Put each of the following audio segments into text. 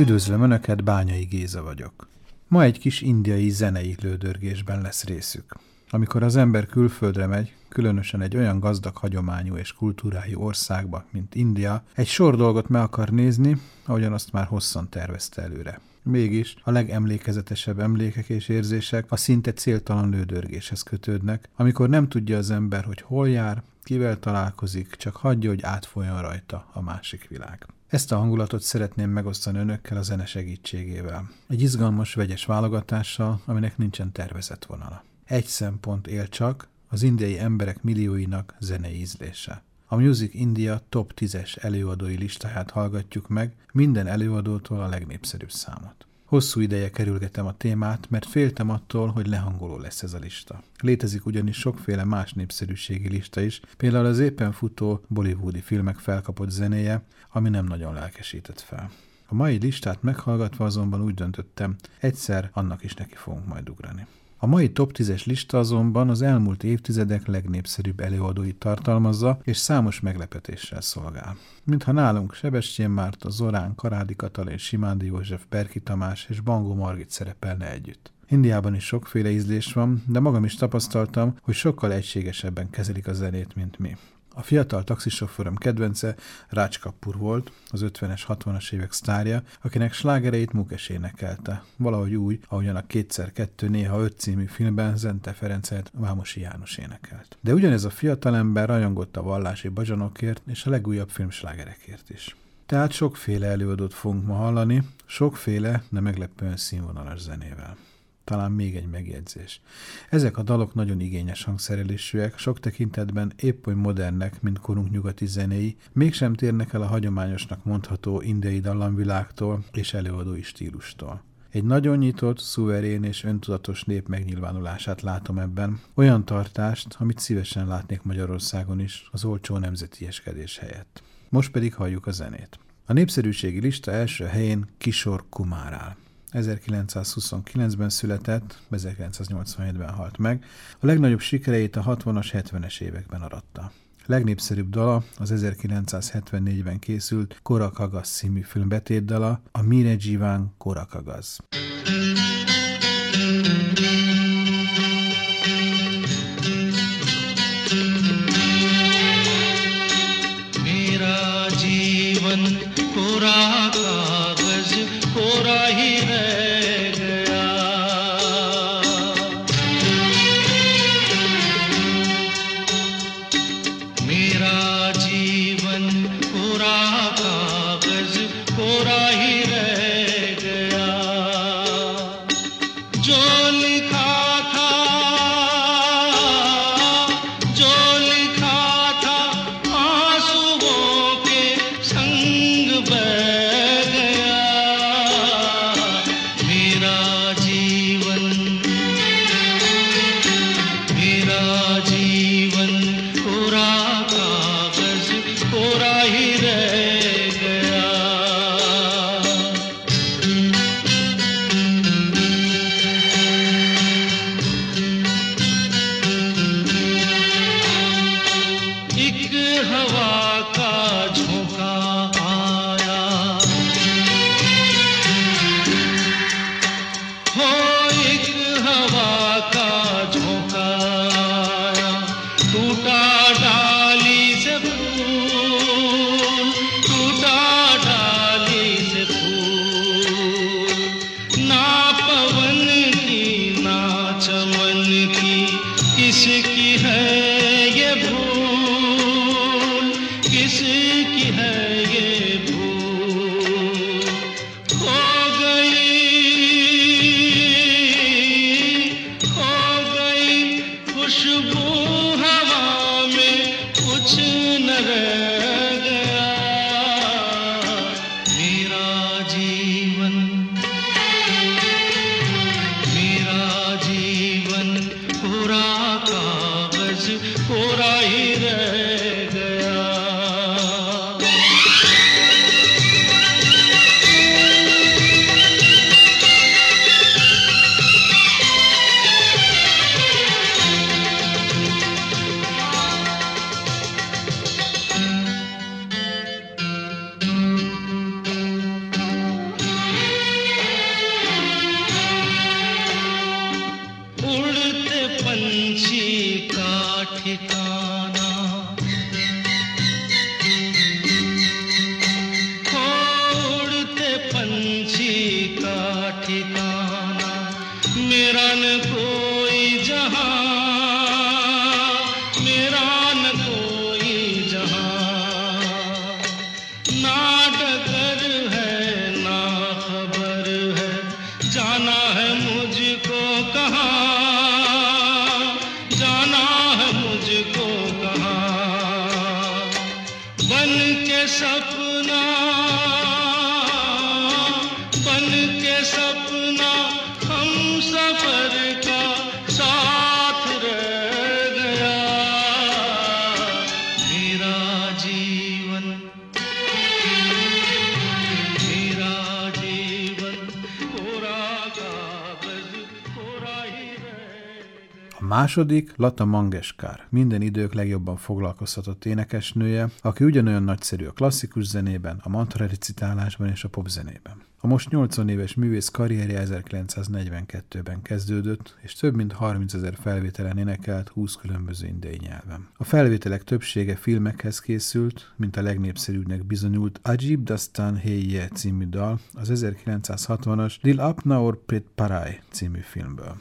Üdvözlöm Önöket, Bányai Géza vagyok. Ma egy kis indiai zenei lődörgésben lesz részük. Amikor az ember külföldre megy, különösen egy olyan gazdag hagyományú és kultúrájú országba, mint India, egy sor dolgot meg akar nézni, ahogyan azt már hosszan tervezte előre. Mégis a legemlékezetesebb emlékek és érzések a szinte céltalan lődörgéshez kötődnek, amikor nem tudja az ember, hogy hol jár, kivel találkozik, csak hagyja, hogy átfoljon rajta a másik világ. Ezt a hangulatot szeretném megosztani önökkel a zene segítségével. Egy izgalmas, vegyes válogatással, aminek nincsen tervezett vonala. Egy szempont él csak, az indiai emberek millióinak zenei ízlése. A Music India top 10-es előadói listáját hallgatjuk meg, minden előadótól a legnépszerűbb számot. Hosszú ideje kerülgetem a témát, mert féltem attól, hogy lehangoló lesz ez a lista. Létezik ugyanis sokféle más népszerűségi lista is, például az éppen futó bollywoodi filmek felkapott zenéje, ami nem nagyon lelkesített fel. A mai listát meghallgatva azonban úgy döntöttem, egyszer annak is neki fogunk majd ugrani. A mai top 10-es lista azonban az elmúlt évtizedek legnépszerűbb előadóit tartalmazza, és számos meglepetéssel szolgál. Mintha nálunk Sebestyén Márta, Zorán, Karádi Katalin, Simándi József, Berki Tamás és Bangó Margit szerepelne együtt. Indiában is sokféle ízlés van, de magam is tapasztaltam, hogy sokkal egységesebben kezelik a zenét, mint mi. A fiatal taxisofőröm kedvence Rács Kappur volt, az 50-es, 60-as évek sztárja, akinek slágereit Mukes énekelte, valahogy úgy, ahogyan a kétszer kettő néha öt című filmben Zente Ferencet Vámosi János énekelt. De ugyanez a fiatalember rajongott a vallási bazsanokért és a legújabb filmslágerekért is. Tehát sokféle előadót fogunk ma hallani, sokféle, de meglepően színvonalas zenével talán még egy megjegyzés. Ezek a dalok nagyon igényes hangszerelésűek, sok tekintetben épp oly modernek, mint korunk nyugati zenéi, mégsem térnek el a hagyományosnak mondható indiai dallamvilágtól és előadói stílustól. Egy nagyon nyitott, szuverén és öntudatos nép megnyilvánulását látom ebben, olyan tartást, amit szívesen látnék Magyarországon is, az olcsó nemzeti eskedés helyett. Most pedig halljuk a zenét. A népszerűségi lista első helyén Kisor Kumár áll. 1929-ben született, 1987-ben halt meg. A legnagyobb sikereit a 60-as, 70-es években aratta. Legnépszerűbb dala az 1974-ben készült Korakagaz című film betétdala, a Mire Jivan Korakagaz. Mira második Lata Mangeskár, minden idők legjobban foglalkoztatott énekesnője, aki ugyanolyan nagyszerű a klasszikus zenében, a mantra recitálásban és a popzenében. A most 80 éves művész karrierje 1942-ben kezdődött, és több mint 30 ezer felvételen énekelt 20 különböző indiai nyelven. A felvételek többsége filmekhez készült, mint a legnépszerűbbnek bizonyult Ajib Dastan Heye című dal az 1960-as Dil Apna Or Prit Parai című filmből.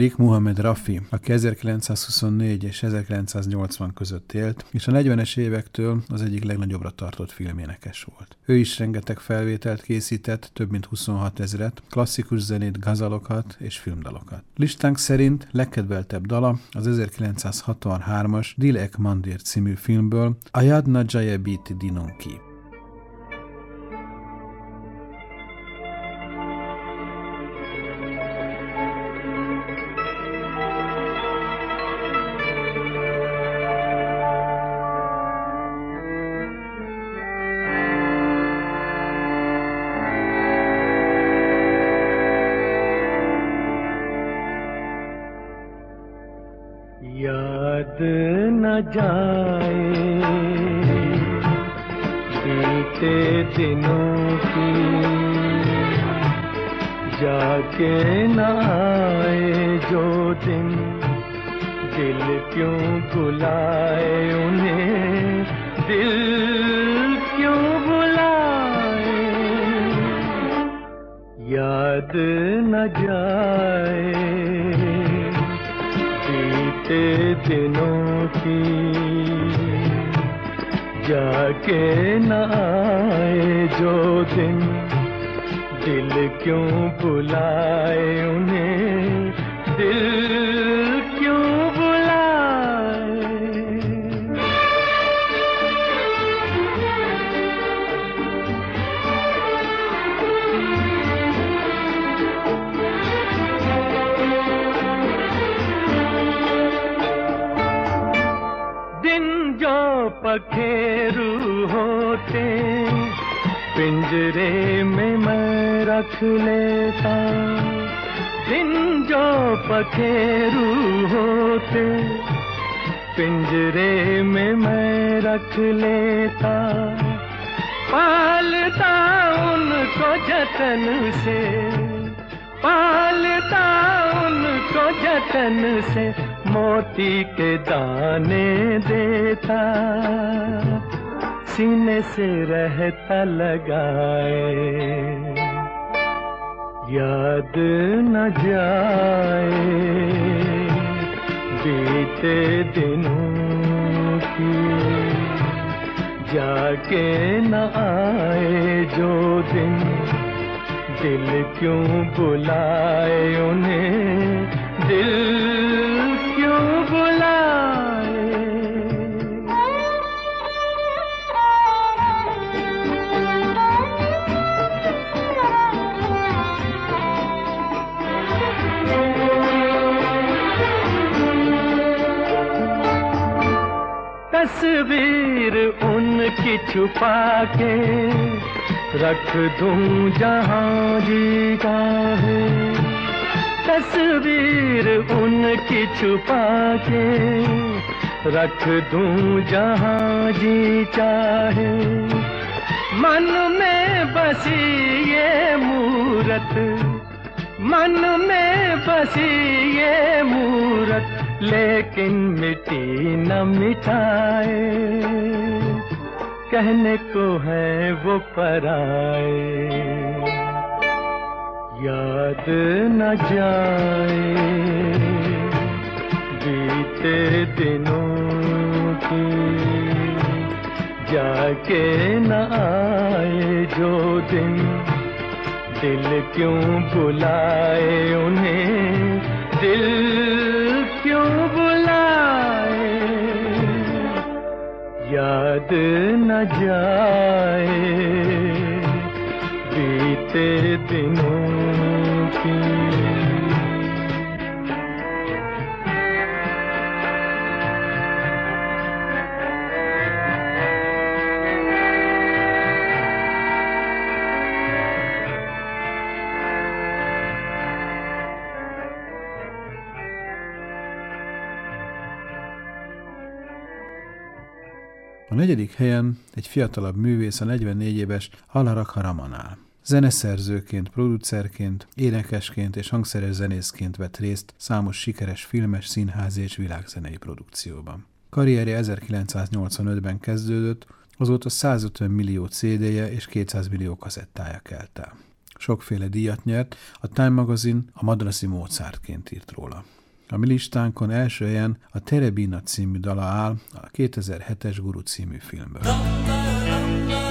Harmadik Muhammed Rafi, aki 1924 és 1980 között élt, és a 40-es évektől az egyik legnagyobbra tartott filménekes volt. Ő is rengeteg felvételt készített, több mint 26 ezret, klasszikus zenét, gazalokat és filmdalokat. Listánk szerint legkedveltebb dala az 1963-as Dilek Mandir című filmből Ayad Najaya Biti Dinonki. فتنوں کی۔ جا کے نائے جو دن دل کیوں بلائے انہیں؟ دل ساتھ لیتا، دن جو پکھیرو ہوتے، پنجرے میں میں رکھ لیتا۔ پالتا ان کو جتن سے، پالتا ان کو جتن سے، موتی کے دانے دیتا۔ سینے سے رہتا لگائے۔ یاد نہ جائے بیتے دنوں کی۔ جا کے نہ آئے جو دن، دل کیوں بلائے انہیں؟ دل تصویر ان کی چھپا کے رکھ دوں جہاں جی کا ہے۔ تصویر ان کی چھپا کے رکھ دوں جہاں جی چاہے۔ من میں بسی یہ مورت، من میں بسی یہ مورت، لے لیکن مٹی نہ مٹائے کہنے کو ہے وہ پرائے۔ یاد نہ جائے۔ بیتے دنوں کی جا کے نہ آئے جو دن۔ دل کیوں بلائے انہیں؟ دل کیوں بلائے یاد نہ جائے۔ بیتے دنوں کی A negyedik helyen egy fiatalabb művész, a 44 éves Alara Karaman áll. Zeneszerzőként, producerként, énekesként és hangszeres zenészként vett részt számos sikeres filmes, színházi és világzenei produkcióban. Karrierje 1985-ben kezdődött, azóta 150 millió CD-je és 200 millió kazettája kelt el. Sokféle díjat nyert, a Time magazin a Madrasi Mozartként írt róla. A mi listánkon első helyen a Terebina című dala áll a 2007-es Guru című filmből. तेरे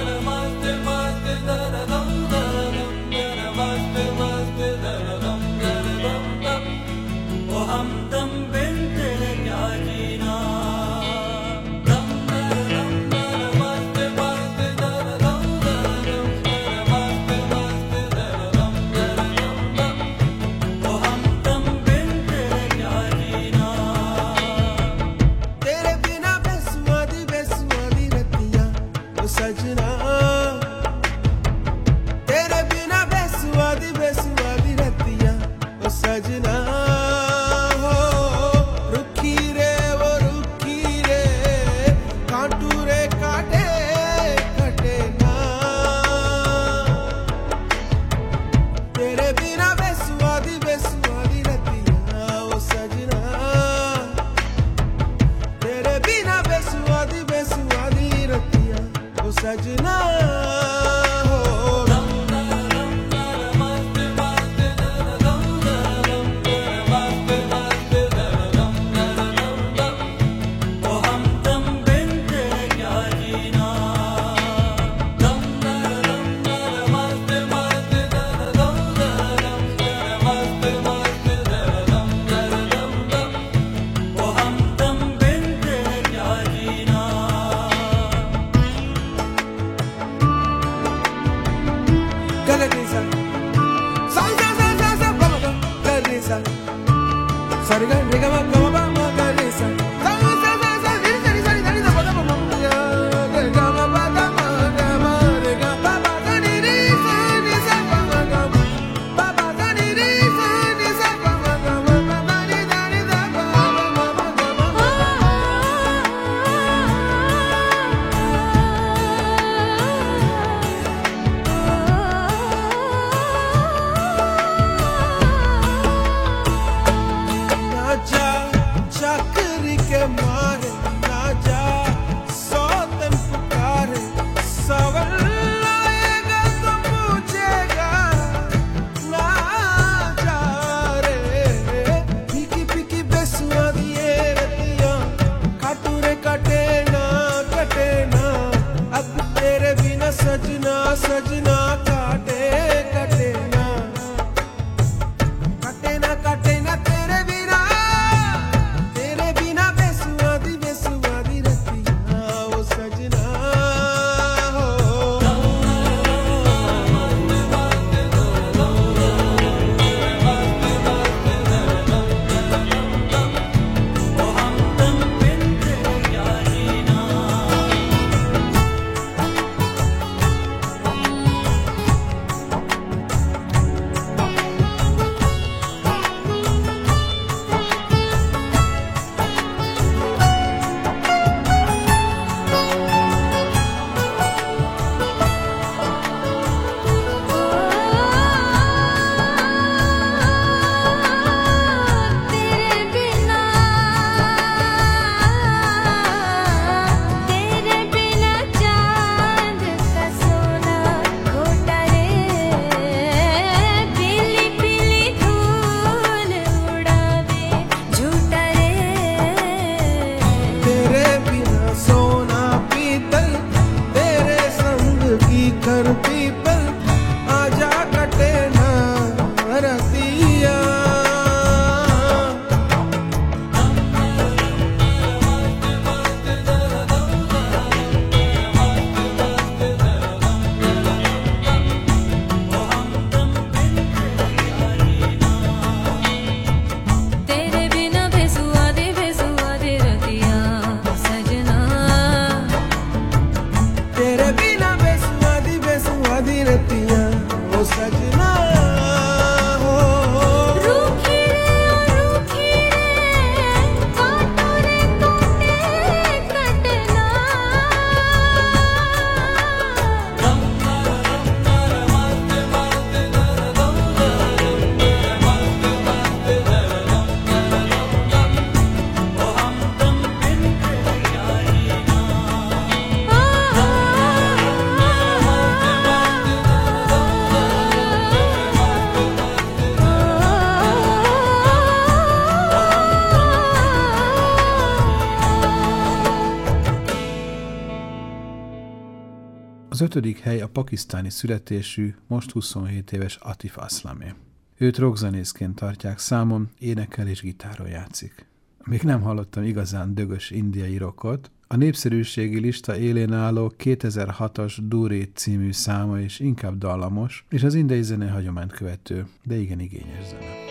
Az ötödik hely a pakisztáni születésű, most 27 éves Atif Aslamé. Őt rockzenészként tartják számon, énekel és gitáron játszik. Még nem hallottam igazán dögös indiai rockot, a népszerűségi lista élén álló 2006-as Duré című száma is inkább dallamos, és az indiai zene hagyományt követő, de igen igényes zene.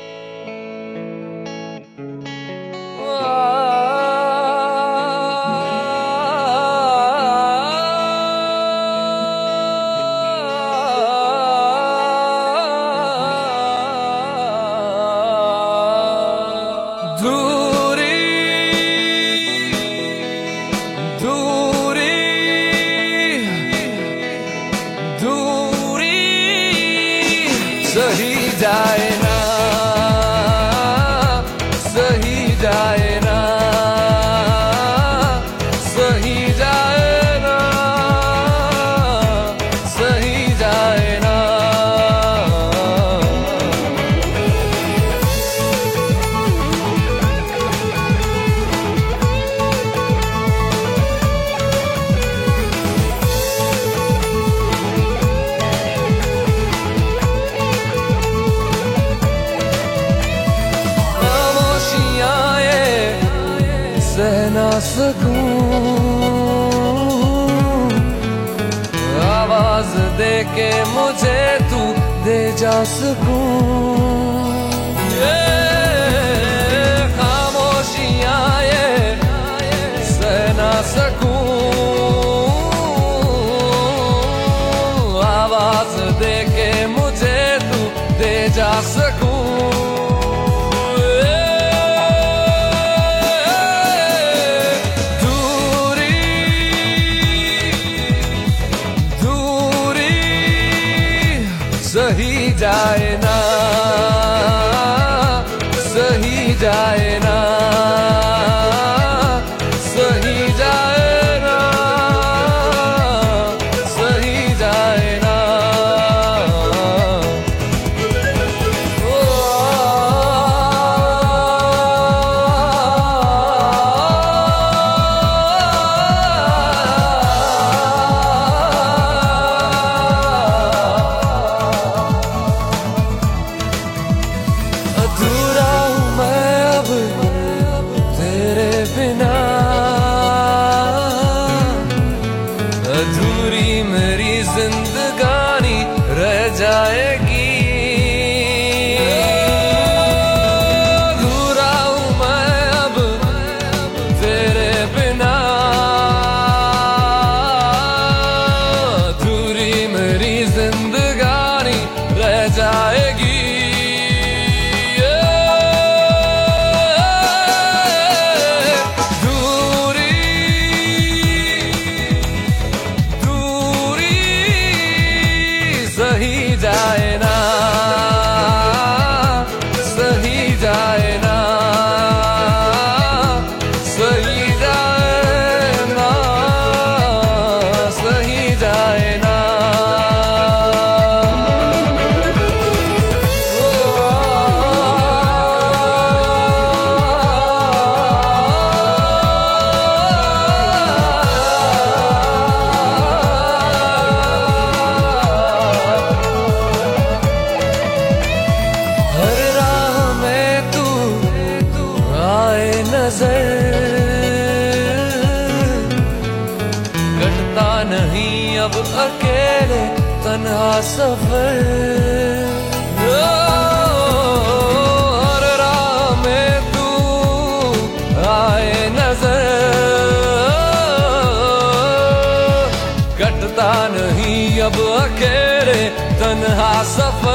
I suffer.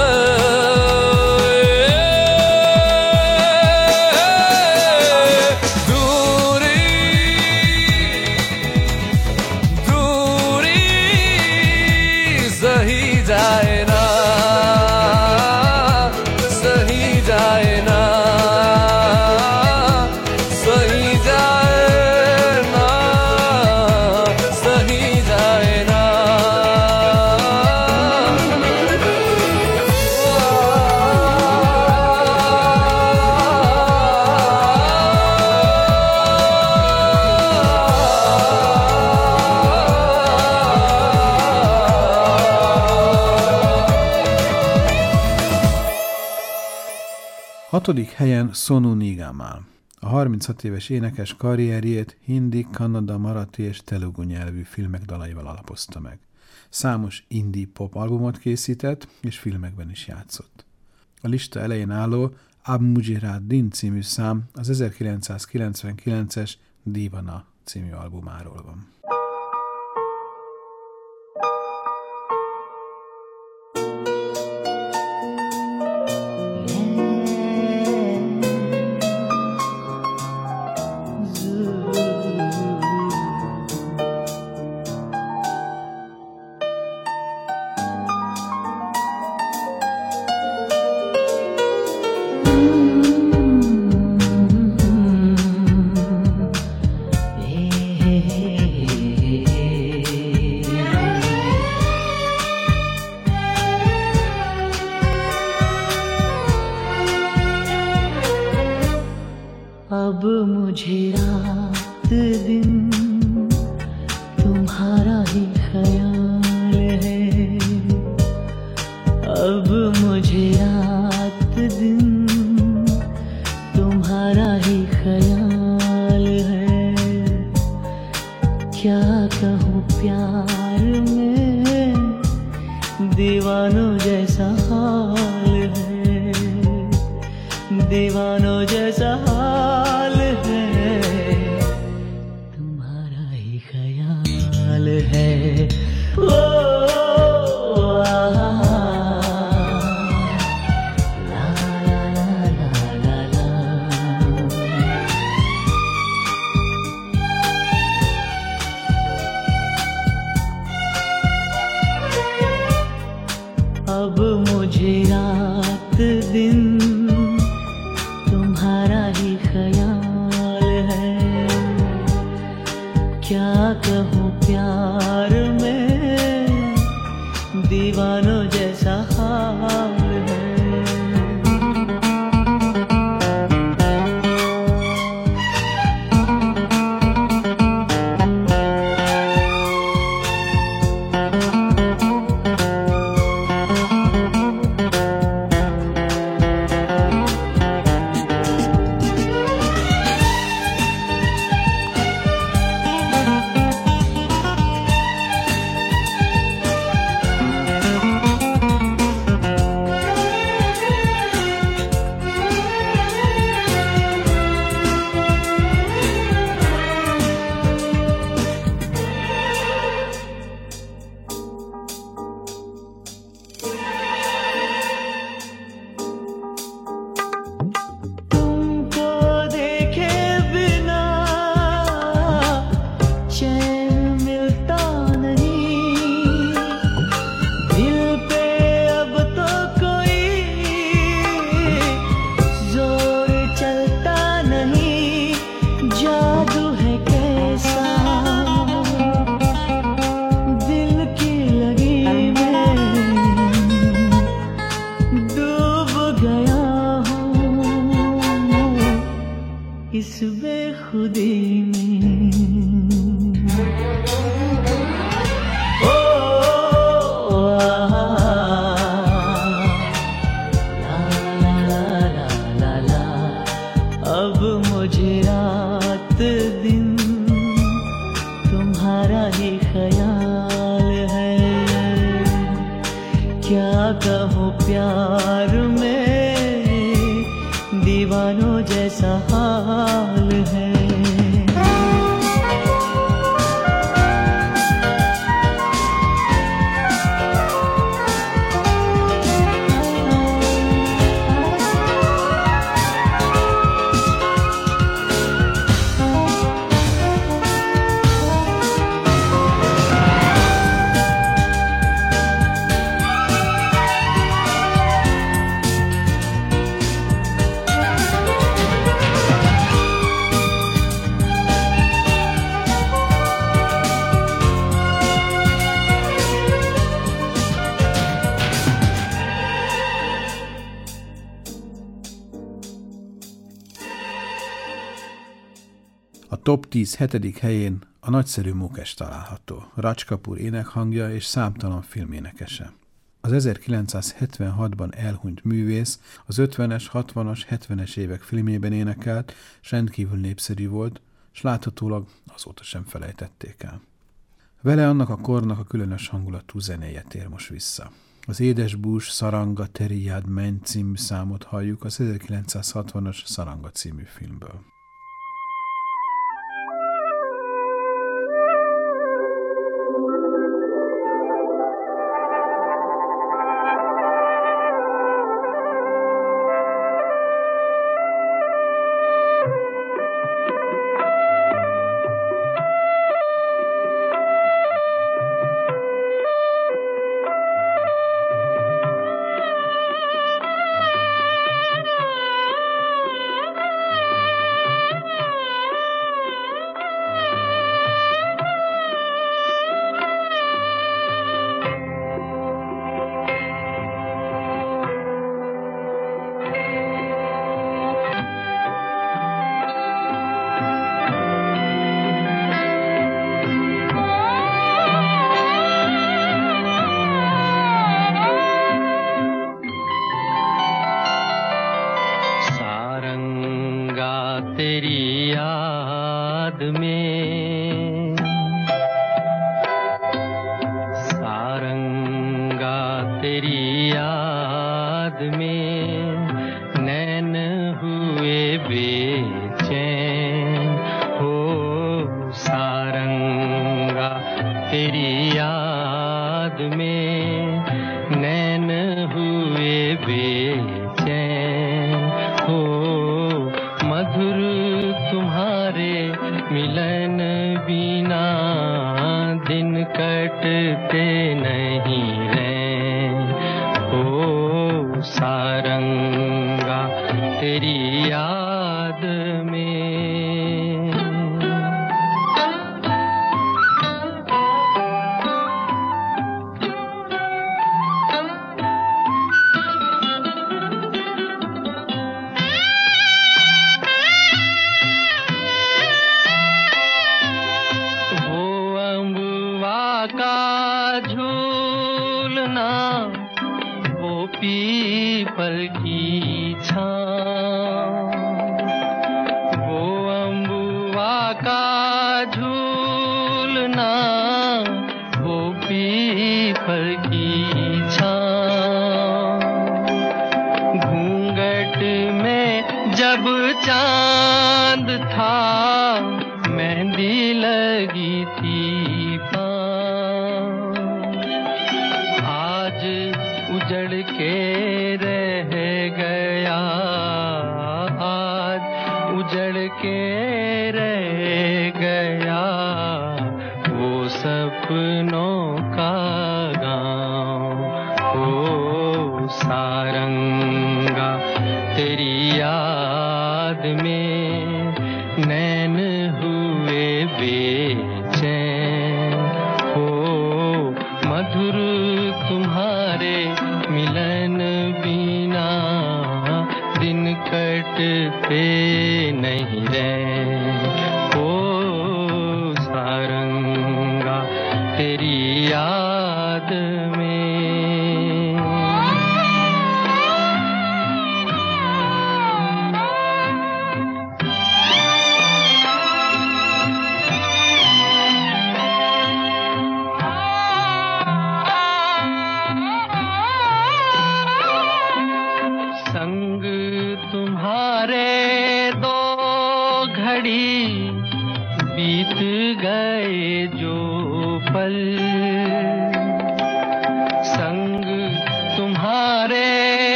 Hatodik helyen Sonu Nigam áll. A 36 éves énekes karrierjét hindi, kanada, marathi és telugu nyelvű filmek dalaival alapozta meg. Számos indie pop albumot készített, és filmekben is játszott. A lista elején álló Abmujirad Din című szám az 1999-es Divana című albumáról van. کیا کہو پیار میں؟ دیوانوں جیسا حال ہے۔ top 10 hetedik helyén a nagyszerű Mókes található, Racskapur énekhangja és számtalan filménekese. Az 1976-ban elhunyt művész az 50-es, 60-as, 70-es évek filmjében énekelt, és rendkívül népszerű volt, és láthatólag azóta sem felejtették el. Vele annak a kornak a különös hangulatú zenéje tér most vissza. Az Édesbús saranga Teriád Men című számot halljuk az 1960-as Szaranga című filmből.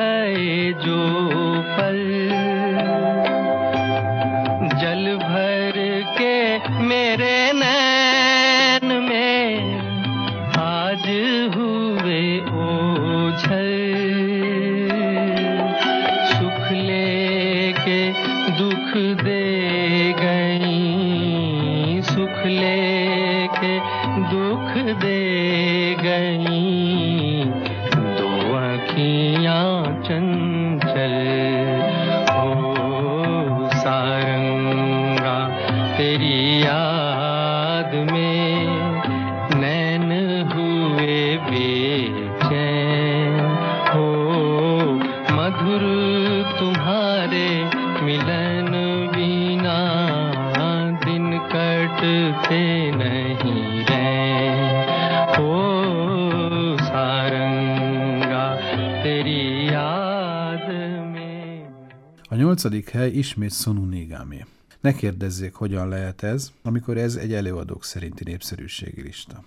گئے جو nyolcadik hely ismét Sonu Nigamé. Ne kérdezzék, hogyan lehet ez, amikor ez egy előadók szerinti népszerűségi lista.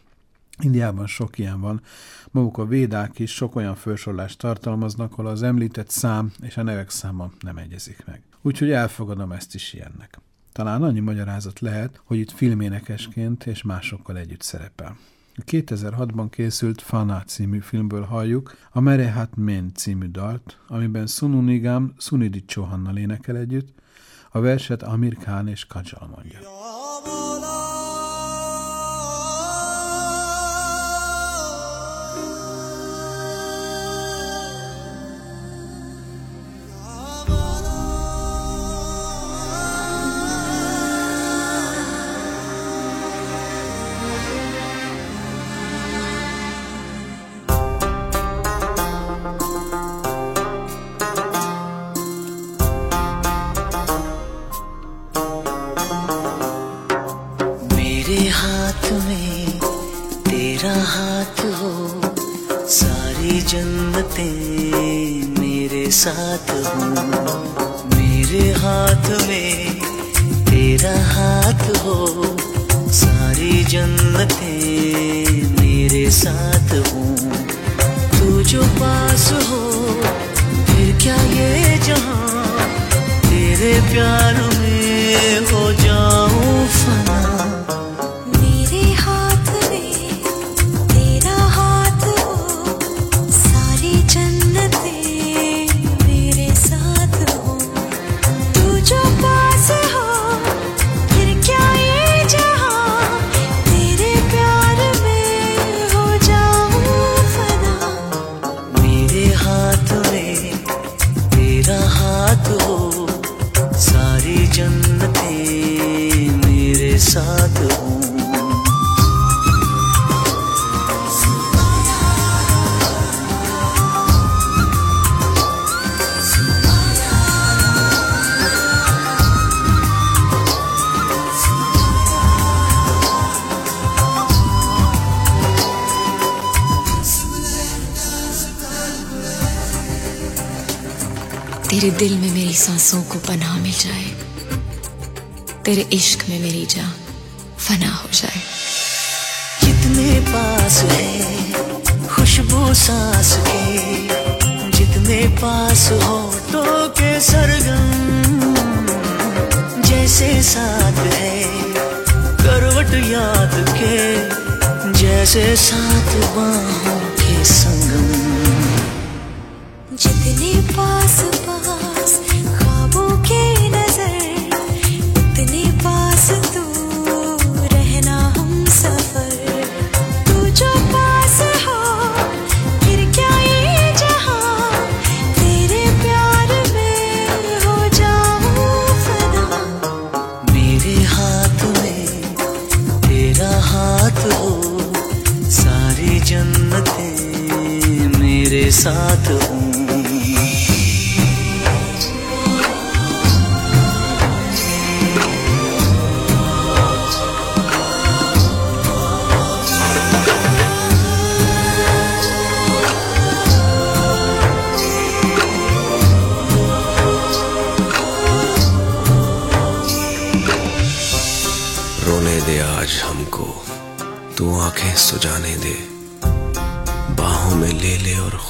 Indiában sok ilyen van, maguk a védák is sok olyan felsorlást tartalmaznak, ahol az említett szám és a nevek száma nem egyezik meg. Úgyhogy elfogadom ezt is ilyennek. Talán annyi magyarázat lehet, hogy itt filménekesként és másokkal együtt szerepel. A 2006-ban készült Fana című filmből halljuk a Merehat Men című dalt, amiben Sunu Nigam Sunidhi Chauhannal énekel együtt, a verset Amir Khan és Kajal mondja. تیرے عشق میں میری جاں فنا ہو جائے۔ جتنے پاس ہے، خوشبو سانس کے۔ جتنے پاس ہو تو کے سرگم، جیسے ساتھ ہے کروٹ یاد کے۔ جیسے ساتھ باہوں کے سنگم۔ جتنے پاس پاس ساتھ ہوں۔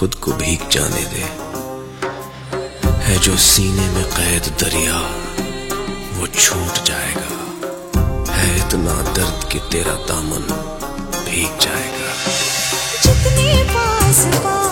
خود کو بھیگ جانے دے۔ ہے جو سینے میں قید دریا، وہ چھوٹ جائے گا۔ ہے اتنا درد کہ تیرا دامن بھیگ جائے گا۔ جتنی پاس پاس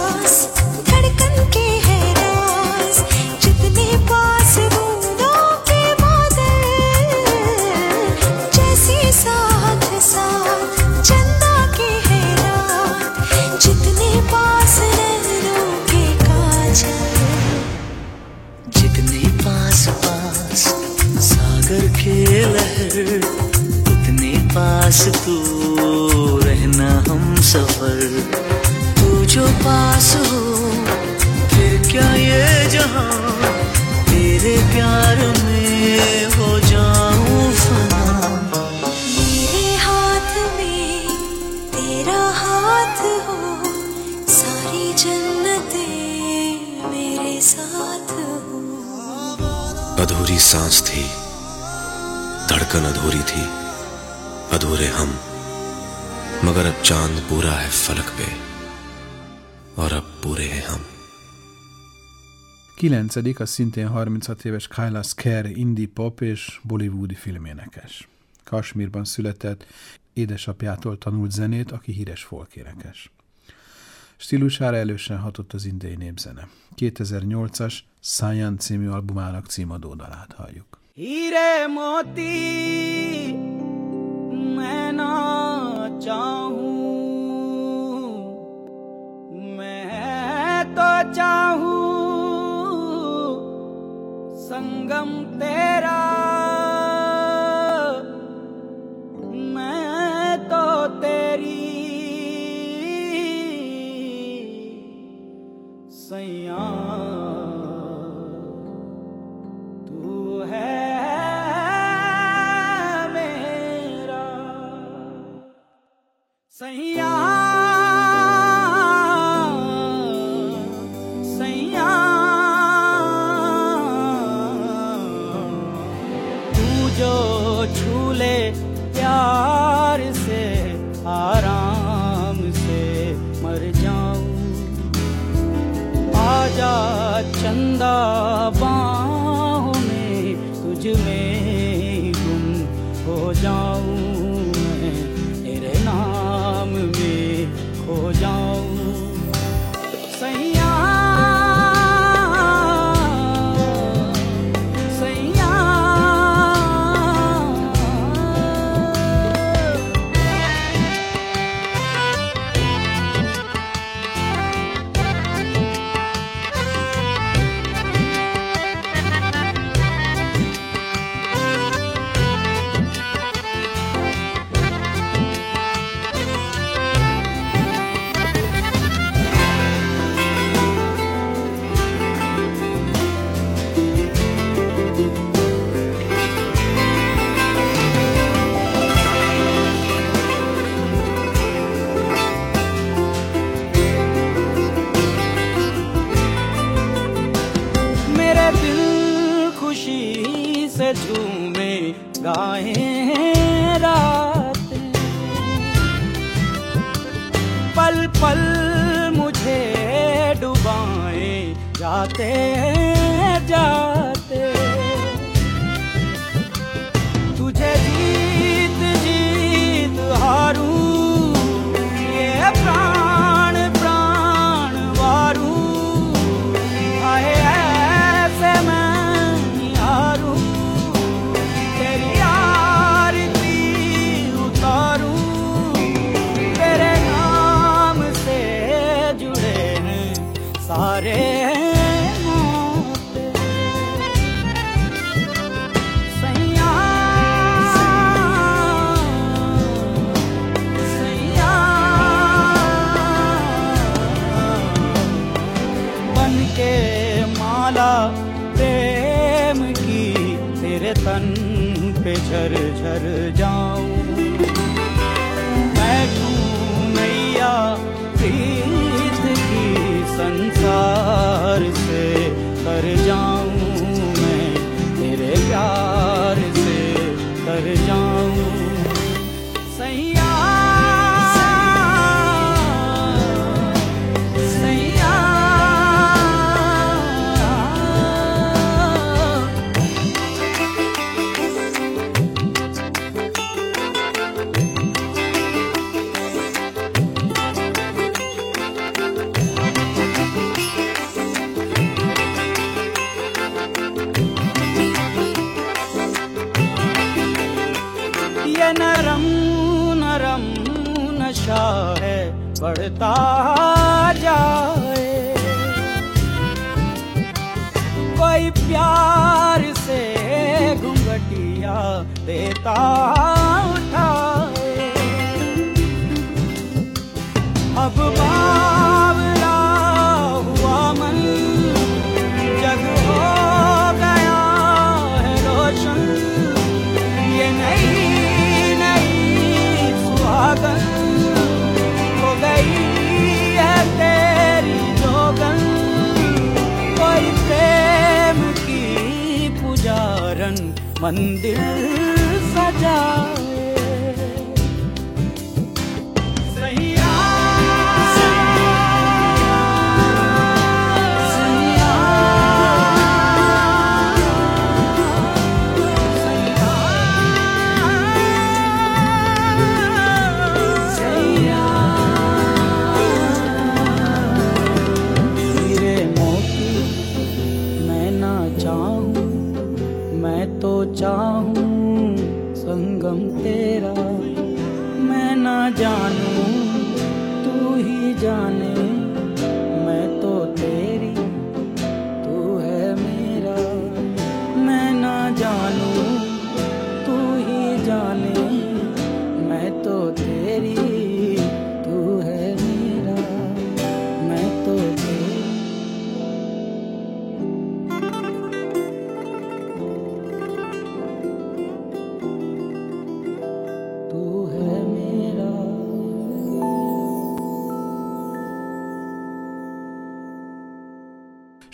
चांद पूरा है फलक पे और अब पूरे हैं हम. Kilencedik a szintén 36 éves Kailas Kerr indie pop és bollywoodi filménekes. Kasmírban született, édesapjától tanult zenét, aki híres folkénekes. Stílusára elősen hatott az indiai népzene. 2008-as Science című albumának címadó dalát halljuk. Hire moti, मैं ना چاہوں سنگم تیرا میں تو تیری سیاں سیاح 山巅。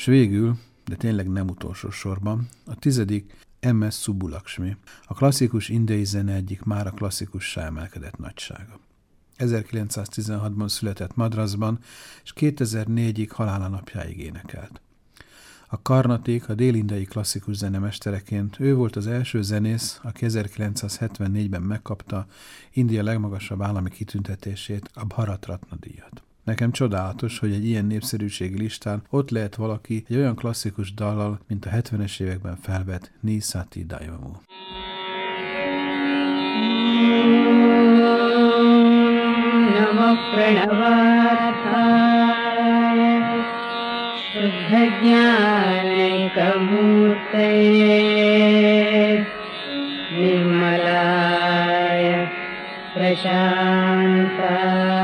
Végül, de tényleg nem utolsó sorban, a tizedik M.S. Subbulakshmi, a klasszikus indiai zene egyik már a klasszikussá emelkedett nagysága. 1916-ban született Madrasban, és 2004-ig halála napjáig énekelt. A Karnatik, a dél-indiai klasszikus zene mestereként ő volt az első zenész, aki 1974-ben megkapta India legmagasabb állami kitüntetését, a Bharat Ratna díjat. Nekem csodálatos, hogy egy ilyen népszerűségi listán ott lehet valaki egy olyan klasszikus dallal, mint a 70-es években felvett Nisati Daivamu. नमः प्रणवार्थाय शुद्धज्ञानैकमूर्तये निर्मलाय प्रशान्ताय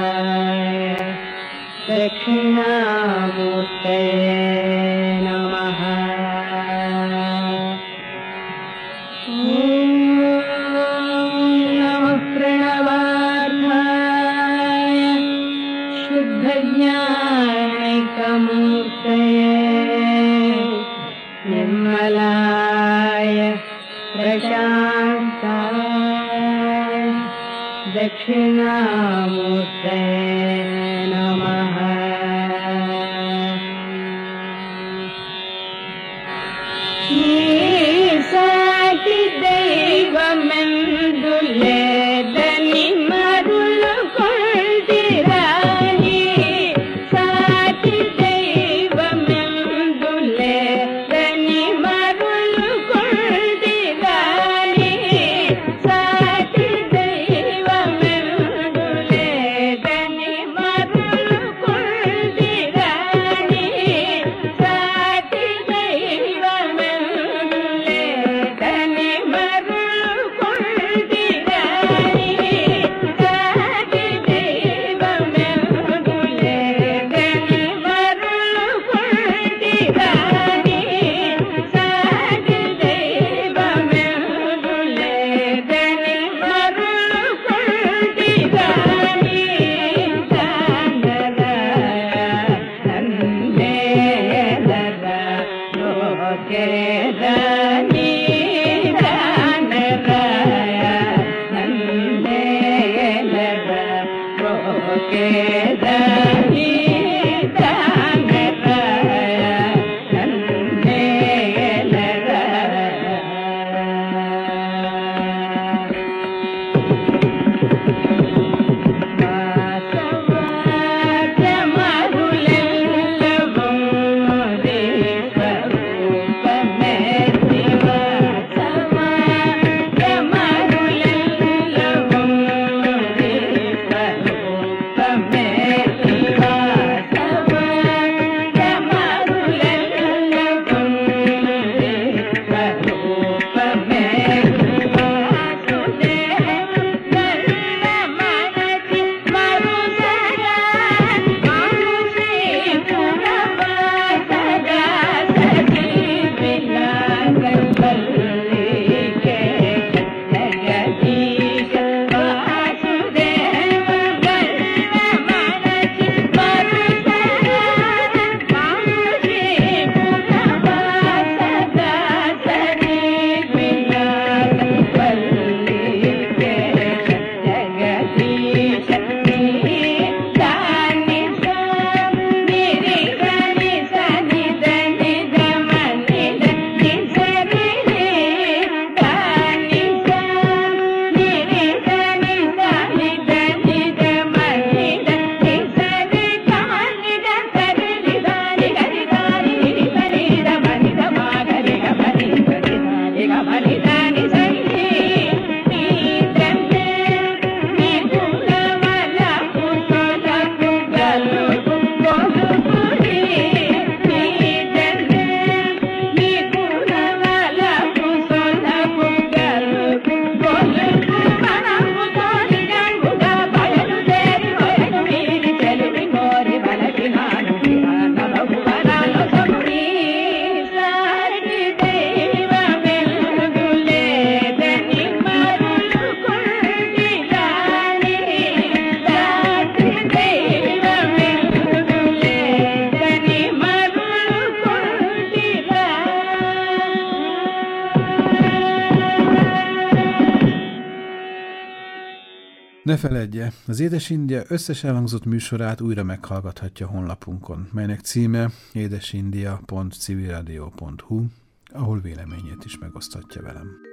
Feledje, az India összes elhangzott műsorát újra meghallgathatja honlapunkon, melynek címe édesindia.civilradio.hu, ahol véleményét is megoszthatja velem.